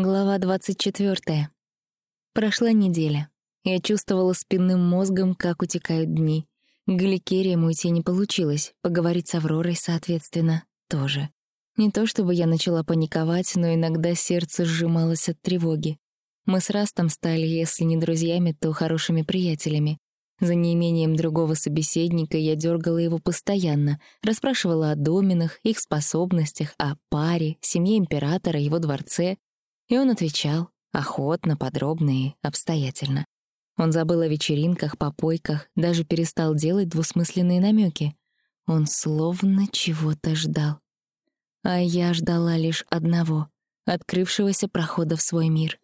Глава 24. Прошла неделя. Я чувствовала спинным мозгом, как утекают дни. К уйти не получилось, поговорить с Авророй, соответственно, тоже. Не то чтобы я начала паниковать, но иногда сердце сжималось от тревоги. Мы с Растом стали, если не друзьями, то хорошими приятелями. За неимением другого собеседника я дергала его постоянно, расспрашивала о доминах, их способностях, о паре, семье императора, его дворце, и он отвечал, охотно, подробно и обстоятельно. Он забыл о вечеринках, попойках, даже перестал делать двусмысленные намеки. Он словно чего-то ждал. А я ждала лишь одного — открывшегося прохода в свой мир.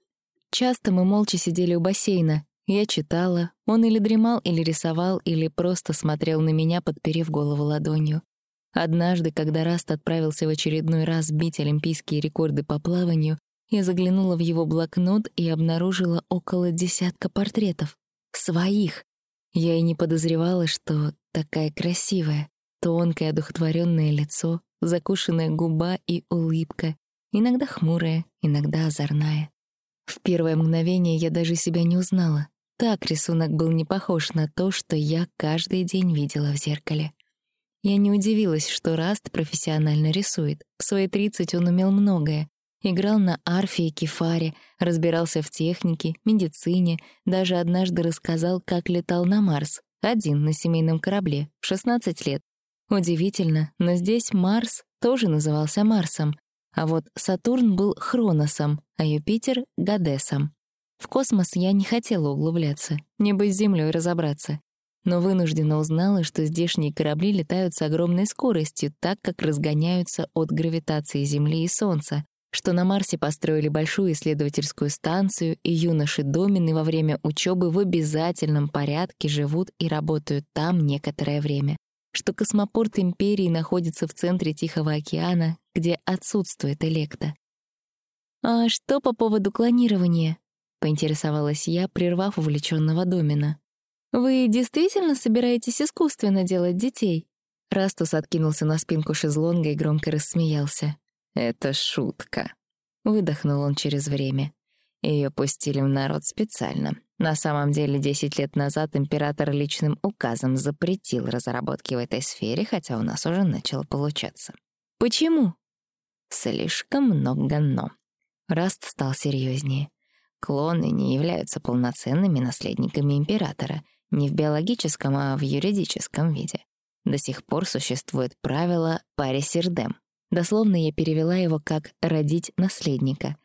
Часто мы молча сидели у бассейна. Я читала, он или дремал, или рисовал, или просто смотрел на меня, подперев голову ладонью. Однажды, когда Раст отправился в очередной раз бить олимпийские рекорды по плаванию, я заглянула в его блокнот и обнаружила около десятка портретов. Своих. Я и не подозревала, что такая красивая, тонкое, одухотворенное лицо, закушенная губа и улыбка, иногда хмурая, иногда озорная. В первое мгновение я даже себя не узнала. Так рисунок был не похож на то, что я каждый день видела в зеркале. Я не удивилась, что Раст профессионально рисует. В свои 30 он умел многое, Играл на арфе и кефаре, разбирался в технике, медицине, даже однажды рассказал, как летал на Марс, один на семейном корабле, в 16 лет. Удивительно, но здесь Марс тоже назывался Марсом, а вот Сатурн был Хроносом, а Юпитер — Гадесом. В космос я не хотела углубляться, не бы с Землей разобраться, но вынужденно узнала, что здешние корабли летают с огромной скоростью, так как разгоняются от гравитации Земли и Солнца, что на Марсе построили большую исследовательскую станцию, и юноши-домины во время учебы в обязательном порядке живут и работают там некоторое время, что космопорт Империи находится в центре Тихого океана, где отсутствует электа. «А что по поводу клонирования?» — поинтересовалась я, прервав увлеченного домина. «Вы действительно собираетесь искусственно делать детей?» Растус откинулся на спинку шезлонга и громко рассмеялся. «Это шутка», — выдохнул он через время. Ее пустили в народ специально. На самом деле, 10 лет назад император личным указом запретил разработки в этой сфере, хотя у нас уже начало получаться. Почему? Слишком много «но». Раст стал серьезнее. Клоны не являются полноценными наследниками императора, не в биологическом, а в юридическом виде. До сих пор существует правило «парисирдем», Дословно я перевела его как «родить наследника».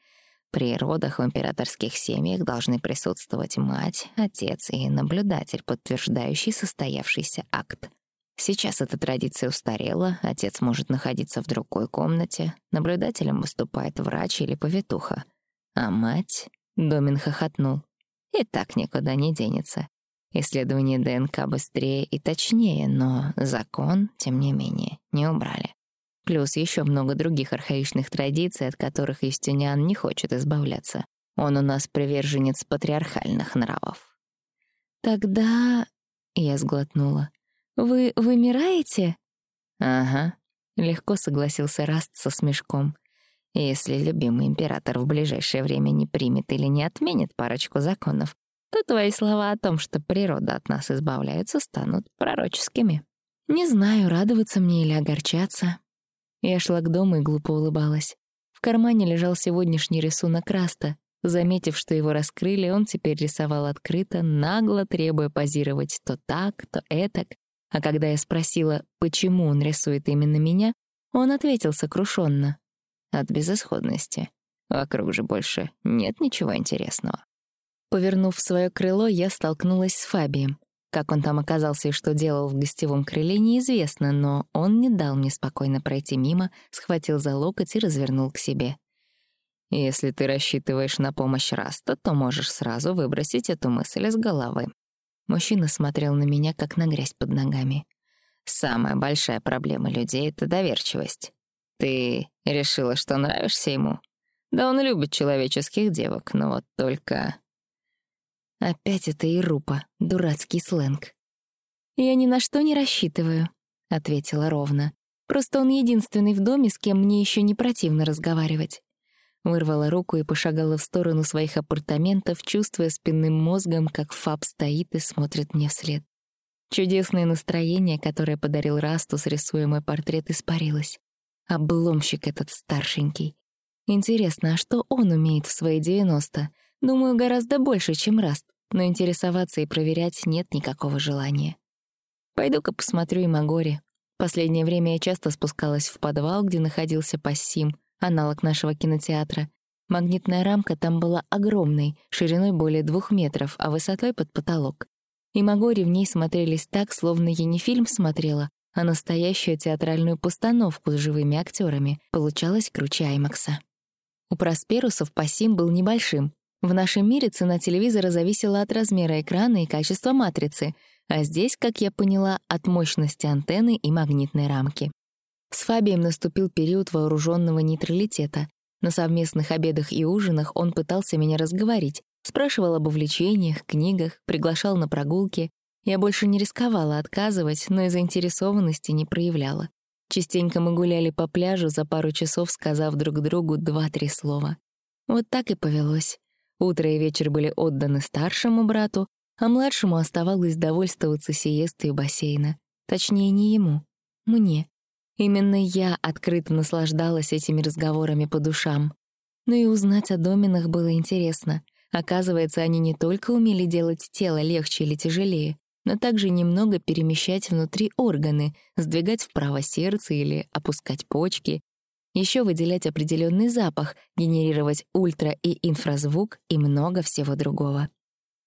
При родах в императорских семьях должны присутствовать мать, отец и наблюдатель, подтверждающий состоявшийся акт. Сейчас эта традиция устарела, отец может находиться в другой комнате, наблюдателем выступает врач или повитуха. А мать... Домин хохотнул. И так никуда не денется. Исследование ДНК быстрее и точнее, но закон, тем не менее, не убрали. Плюс еще много других архаичных традиций, от которых Юстиниан не хочет избавляться. Он у нас приверженец патриархальных нравов. «Тогда...» — я сглотнула. «Вы вымираете?» «Ага», — легко согласился Раст со смешком. «Если любимый император в ближайшее время не примет или не отменит парочку законов, то твои слова о том, что природа от нас избавляется, станут пророческими. Не знаю, радоваться мне или огорчаться. Я шла к дому и глупо улыбалась. В кармане лежал сегодняшний рисунок Раста. Заметив, что его раскрыли, он теперь рисовал открыто, нагло требуя позировать то так, то этак. А когда я спросила, почему он рисует именно меня, он ответил сокрушенно: От безысходности. Вокруг же больше нет ничего интересного. Повернув свое крыло, я столкнулась с Фабием. Как он там оказался и что делал в гостевом крыле, неизвестно, но он не дал мне спокойно пройти мимо, схватил за локоть и развернул к себе. «Если ты рассчитываешь на помощь Раста, то можешь сразу выбросить эту мысль из головы». Мужчина смотрел на меня, как на грязь под ногами. «Самая большая проблема людей — это доверчивость. Ты решила, что нравишься ему? Да он любит человеческих девок, но вот только Опять это Ирупа, дурацкий сленг. «Я ни на что не рассчитываю», — ответила ровно. «Просто он единственный в доме, с кем мне еще не противно разговаривать. Вырвала руку и пошагала в сторону своих апартаментов, чувствуя спинным мозгом, как Фаб стоит и смотрит мне вслед. Чудесное настроение, которое подарил Растус, рисуя мой портрет, испарилось. Обломщик этот старшенький. Интересно, а что он умеет в свои 90? Думаю, гораздо больше, чем Раст, но интересоваться и проверять нет никакого желания. Пойду-ка посмотрю Имагори. Последнее время я часто спускалась в подвал, где находился Пассим, аналог нашего кинотеатра. Магнитная рамка там была огромной, шириной более двух метров, а высотой под потолок. И Магори в ней смотрелись так, словно я не фильм смотрела, а настоящую театральную постановку с живыми актерами. Получалось круче Аймакса. У Просперусов Пассим был небольшим. В нашем мире цена телевизора зависела от размера экрана и качества матрицы, а здесь, как я поняла, от мощности антенны и магнитной рамки. С Фабием наступил период вооруженного нейтралитета. На совместных обедах и ужинах он пытался меня разговорить, Спрашивал об увлечениях, книгах, приглашал на прогулки. Я больше не рисковала отказывать, но и заинтересованности не проявляла. Частенько мы гуляли по пляжу за пару часов, сказав друг другу два-три слова. Вот так и повелось. Утро и вечер были отданы старшему брату, а младшему оставалось довольствоваться сиестой у бассейна. Точнее, не ему, мне. Именно я открыто наслаждалась этими разговорами по душам. Но и узнать о доменах было интересно. Оказывается, они не только умели делать тело легче или тяжелее, но также немного перемещать внутри органы, сдвигать вправо сердце или опускать почки, еще выделять определенный запах, генерировать ультра- и инфразвук и много всего другого.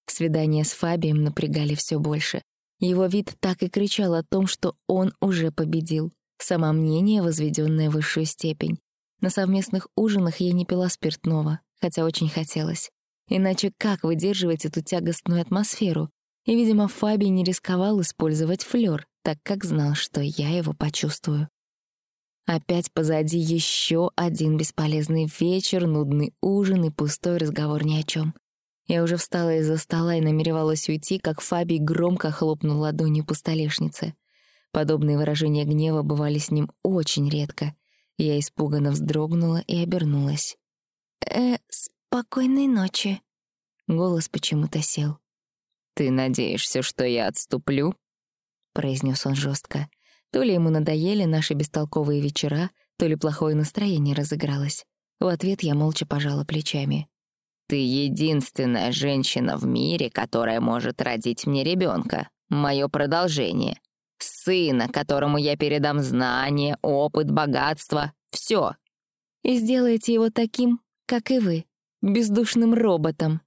Свидания с Фабием напрягали все больше. Его вид так и кричал о том, что он уже победил. Самомнение, возведенное в высшую степень. На совместных ужинах я не пила спиртного, хотя очень хотелось. Иначе как выдерживать эту тягостную атмосферу? И, видимо, Фаби не рисковал использовать флёр, так как знал, что я его почувствую. Опять позади еще один бесполезный вечер, нудный ужин и пустой разговор ни о чем. Я уже встала из-за стола и намеревалась уйти, как Фаби громко хлопнул ладонью по столешнице. Подобные выражения гнева бывали с ним очень редко. Я испуганно вздрогнула и обернулась. «Э, «Спокойной ночи». Голос почему-то сел. «Ты надеешься, что я отступлю?» — произнес он жестко. То ли ему надоели наши бестолковые вечера, то ли плохое настроение разыгралось. В ответ я молча пожала плечами. «Ты единственная женщина в мире, которая может родить мне ребенка, мое продолжение. Сына, которому я передам знания, опыт, богатство, все. И сделаете его таким, как и вы, бездушным роботом.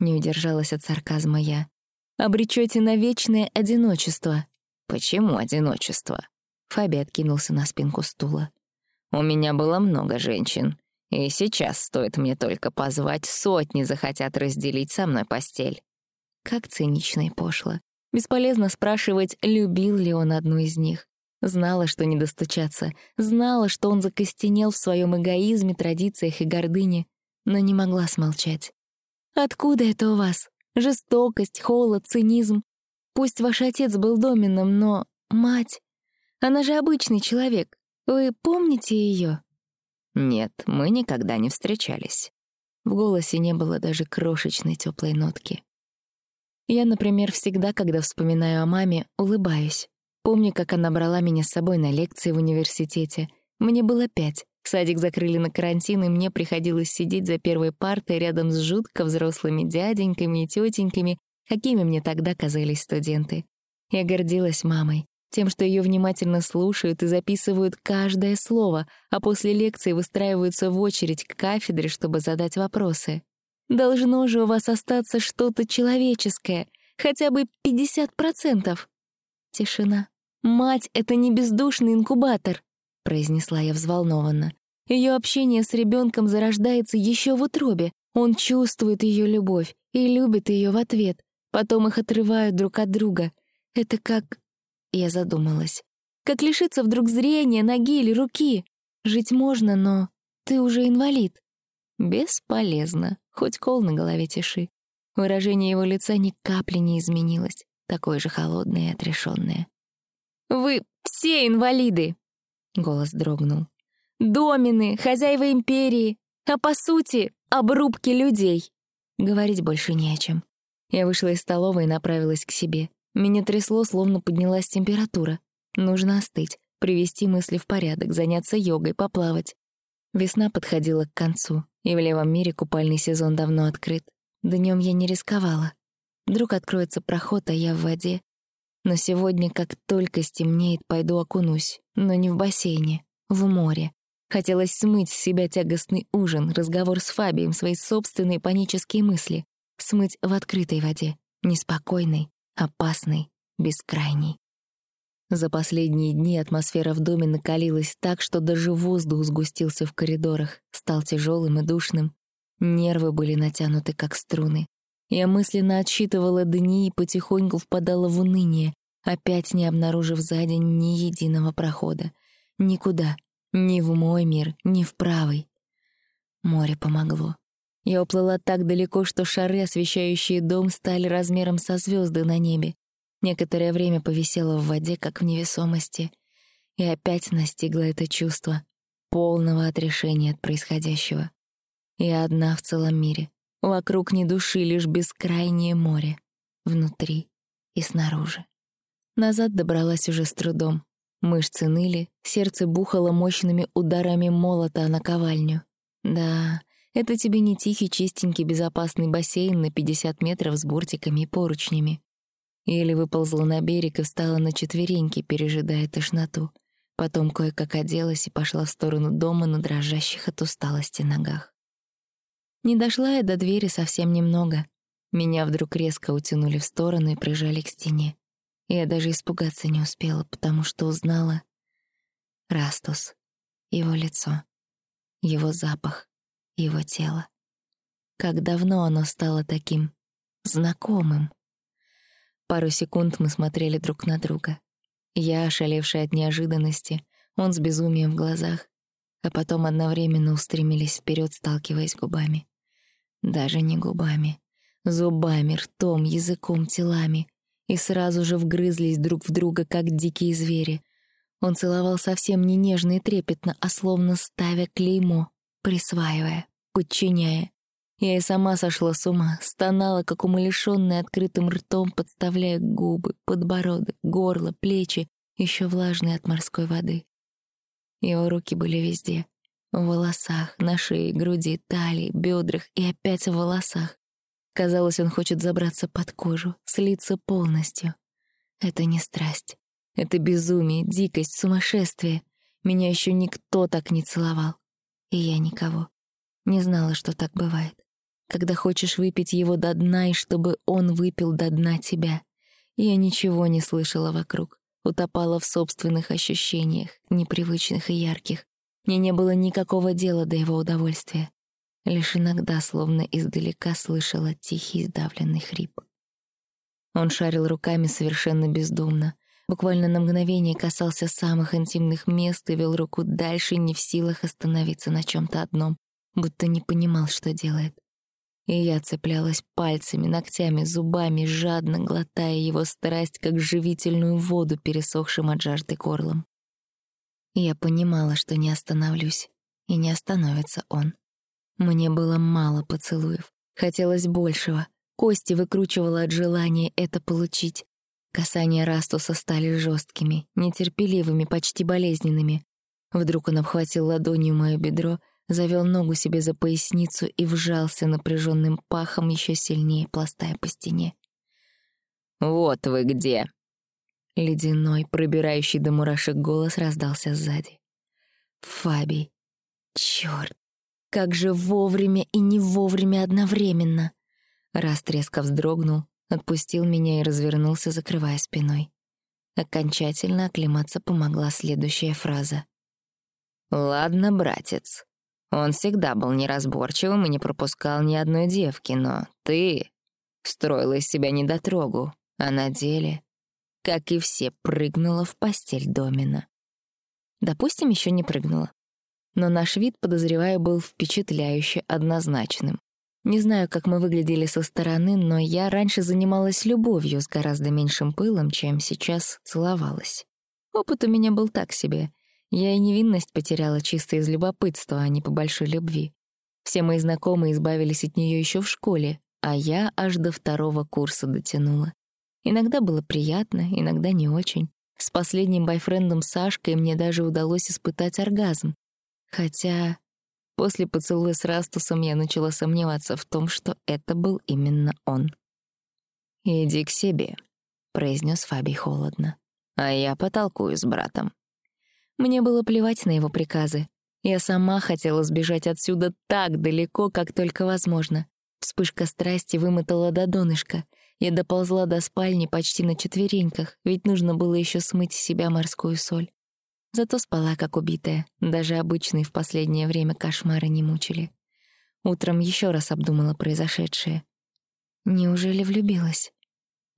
Не удержалась от сарказма я. Обречете на вечное одиночество. Почему одиночество? Фаби откинулся на спинку стула. У меня было много женщин, и сейчас стоит мне только позвать, сотни захотят разделить со мной постель. Как цинично и пошло. Бесполезно спрашивать, любил ли он одну из них. Знала, что не достучаться, знала, что он закостенел в своем эгоизме, традициях и гордыне но не могла смолчать. «Откуда это у вас? Жестокость, холод, цинизм? Пусть ваш отец был доменным, но мать... Она же обычный человек. Вы помните ее? «Нет, мы никогда не встречались». В голосе не было даже крошечной теплой нотки. Я, например, всегда, когда вспоминаю о маме, улыбаюсь. Помню, как она брала меня с собой на лекции в университете. Мне было пять. Садик закрыли на карантин, и мне приходилось сидеть за первой партой рядом с жутко взрослыми дяденьками и тетеньками, какими мне тогда казались студенты. Я гордилась мамой, тем, что ее внимательно слушают и записывают каждое слово, а после лекции выстраиваются в очередь к кафедре, чтобы задать вопросы. «Должно же у вас остаться что-то человеческое, хотя бы 50%. Тишина. Мать — это не бездушный инкубатор произнесла я взволнованно. Ее общение с ребенком зарождается еще в утробе. Он чувствует ее любовь и любит ее в ответ. Потом их отрывают друг от друга. Это как... Я задумалась. Как лишиться вдруг зрения, ноги или руки? Жить можно, но ты уже инвалид. Бесполезно. Хоть кол на голове тиши. Выражение его лица ни капли не изменилось. Такое же холодное и отрешенное. «Вы все инвалиды!» Голос дрогнул. «Домины, хозяева империи, а по сути — обрубки людей. Говорить больше не о чем. Я вышла из столовой и направилась к себе. Меня трясло, словно поднялась температура. Нужно остыть, привести мысли в порядок, заняться йогой, поплавать. Весна подходила к концу, и в левом мире купальный сезон давно открыт. Днем я не рисковала. Вдруг откроется проход, а я в воде. Но сегодня, как только стемнеет, пойду окунусь. Но не в бассейне, в море. Хотелось смыть с себя тягостный ужин, разговор с Фабием, свои собственные панические мысли. Смыть в открытой воде, неспокойной, опасной, бескрайней. За последние дни атмосфера в доме накалилась так, что даже воздух сгустился в коридорах, стал тяжелым и душным. Нервы были натянуты, как струны. Я мысленно отсчитывала дни и потихоньку впадала в уныние, опять не обнаружив за день ни единого прохода. Никуда, ни в мой мир, ни в правый. Море помогло. Я уплыла так далеко, что шары, освещающие дом, стали размером со звезды на небе. Некоторое время повисела в воде, как в невесомости, и опять настигло это чувство полного отрешения от происходящего. Я одна в целом мире. Вокруг ни души, лишь бескрайнее море. Внутри и снаружи. Назад добралась уже с трудом. Мышцы ныли, сердце бухало мощными ударами молота на ковальню. Да, это тебе не тихий, чистенький, безопасный бассейн на 50 метров с бортиками и поручнями. Или выползла на берег и встала на четвереньки, пережидая тошноту. Потом кое-как оделась и пошла в сторону дома на дрожащих от усталости ногах. Не дошла я до двери совсем немного. Меня вдруг резко утянули в сторону и прижали к стене. Я даже испугаться не успела, потому что узнала Растус, его лицо, его запах его тело. Как давно оно стало таким знакомым. Пару секунд мы смотрели друг на друга. Я, ошалевшая от неожиданности, он с безумием в глазах, а потом одновременно устремились вперед, сталкиваясь губами. Даже не губами, зубами, ртом, языком, телами, и сразу же вгрызлись друг в друга, как дикие звери. Он целовал совсем не нежно и трепетно, а словно ставя клеймо, присваивая, подчиняя. Я и сама сошла с ума, стонала, как умалишённая открытым ртом, подставляя губы, подбородок, горло, плечи, еще влажные от морской воды. Его руки были везде. В волосах, на шее, груди, талии, бедрах и опять в волосах. Казалось, он хочет забраться под кожу, слиться полностью. Это не страсть. Это безумие, дикость, сумасшествие. Меня еще никто так не целовал. И я никого. Не знала, что так бывает. Когда хочешь выпить его до дна, и чтобы он выпил до дна тебя. Я ничего не слышала вокруг. Утопала в собственных ощущениях, непривычных и ярких. Мне не было никакого дела до его удовольствия. Лишь иногда, словно издалека, слышала тихий сдавленный хрип. Он шарил руками совершенно бездумно, буквально на мгновение касался самых интимных мест и вел руку дальше, не в силах остановиться на чем то одном, будто не понимал, что делает. И я цеплялась пальцами, ногтями, зубами, жадно глотая его страсть, как живительную воду, пересохшим от жажды горлом. Я понимала, что не остановлюсь, и не остановится он. Мне было мало поцелуев, хотелось большего. Кости выкручивала от желания это получить. Касания Растуса стали жесткими, нетерпеливыми, почти болезненными. Вдруг он обхватил ладонью мое бедро, завел ногу себе за поясницу и вжался напряженным пахом еще сильнее, пластая по стене. «Вот вы где!» Ледяной, пробирающий до мурашек голос раздался сзади. «Фабий! Чёрт! Как же вовремя и не вовремя одновременно!» Раст резко вздрогнул, отпустил меня и развернулся, закрывая спиной. Окончательно оклематься помогла следующая фраза. «Ладно, братец. Он всегда был неразборчивым и не пропускал ни одной девки, но ты строила из себя недотрогу, а на деле, как и все, прыгнула в постель Домина. Допустим, еще не прыгнула. Но наш вид, подозреваю, был впечатляюще однозначным. Не знаю, как мы выглядели со стороны, но я раньше занималась любовью с гораздо меньшим пылом, чем сейчас целовалась. Опыт у меня был так себе. Я и невинность потеряла чисто из любопытства, а не по большой любви. Все мои знакомые избавились от нее еще в школе, а я аж до второго курса дотянула. Иногда было приятно, иногда не очень. С последним бойфрендом Сашкой мне даже удалось испытать оргазм. Хотя после поцелуя с Растусом я начала сомневаться в том, что это был именно он. «Иди к себе», — произнес Фабий холодно. «А я потолкую с братом». Мне было плевать на его приказы. Я сама хотела сбежать отсюда так далеко, как только возможно. Вспышка страсти вымотала до донышка. Я доползла до спальни почти на четвереньках, ведь нужно было еще смыть с себя морскую соль. Зато спала как убитая, даже обычные в последнее время кошмары не мучили. Утром еще раз обдумала произошедшее. Неужели влюбилась?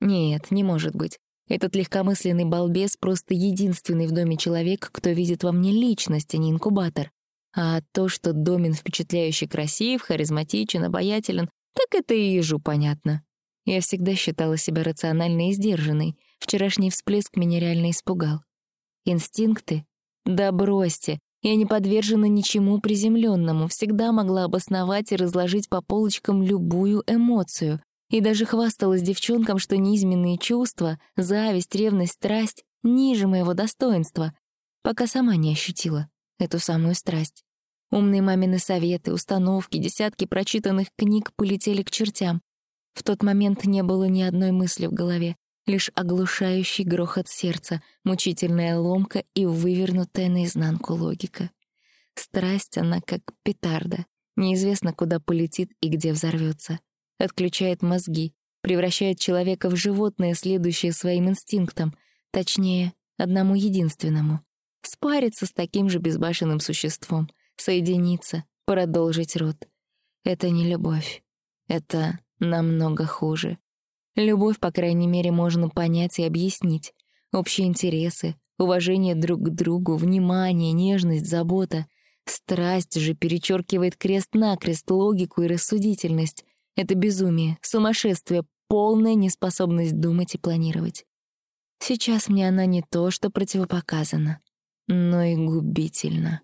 Нет, не может быть. Этот легкомысленный балбес просто единственный в доме человек, кто видит во мне личность, а не инкубатор. А то, что Домин впечатляюще красив, харизматичен, обаятелен, так это и ежу понятно. Я всегда считала себя рациональной и сдержанной. Вчерашний всплеск меня реально испугал. Инстинкты? Да бросьте. Я не подвержена ничему приземленному, всегда могла обосновать и разложить по полочкам любую эмоцию. И даже хвасталась девчонкам, что низменные чувства, зависть, ревность, страсть ниже моего достоинства, пока сама не ощутила эту самую страсть. Умные мамины советы, установки, десятки прочитанных книг полетели к чертям. В тот момент не было ни одной мысли в голове, лишь оглушающий грохот сердца, мучительная ломка и вывернутая наизнанку логика. Страсть, она как петарда, неизвестно, куда полетит и где взорвется. Отключает мозги, превращает человека в животное, следующее своим инстинктам, точнее, одному единственному. Спариться с таким же безбашенным существом, соединиться, продолжить род. Это не любовь. Это намного хуже. Любовь, по крайней мере, можно понять и объяснить. Общие интересы, уважение друг к другу, внимание, нежность, забота. Страсть же перечеркивает крест-накрест логику и рассудительность. Это безумие, сумасшествие, полная неспособность думать и планировать. Сейчас мне она не то, что противопоказана, но и губительна.